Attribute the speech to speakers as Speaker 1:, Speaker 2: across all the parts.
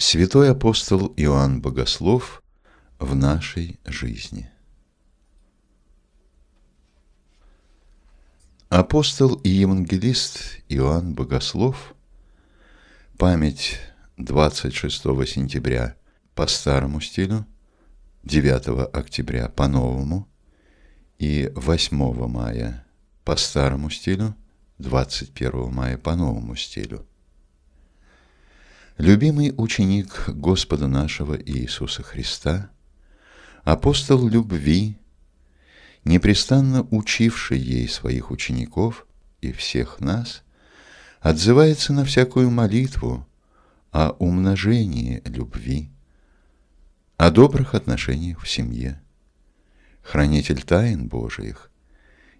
Speaker 1: Святой апостол Иоанн Богослов в нашей жизни. Апостол и евангелист Иоанн Богослов, память 26 сентября по старому стилю, 9 октября по новому и 8 мая по старому стилю, 21 мая по новому стилю – Любимый ученик Господа нашего Иисуса Христа, апостол любви, непрестанно учивший ей своих учеников и всех нас, отзывается на всякую молитву о умножении любви, о добрых отношениях в семье. Хранитель тайн Божиих,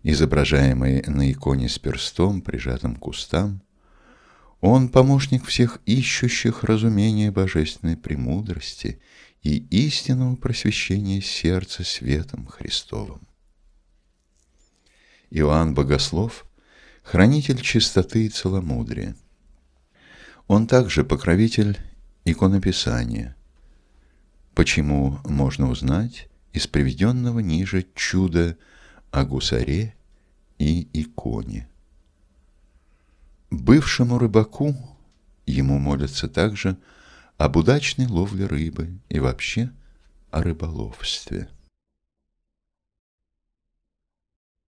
Speaker 1: изображаемый на иконе с перстом, прижатым к устам, он помощник всех ищущих разумения божественной премудрости и истинного просвещения сердца светом Христовым. Иоанн Богослов – хранитель чистоты и целомудрия. Он также покровитель иконописания, почему можно узнать из приведенного ниже чуда о гусаре и иконе. Бывшему рыбаку ему молятся также об удачной ловле рыбы и вообще о рыболовстве.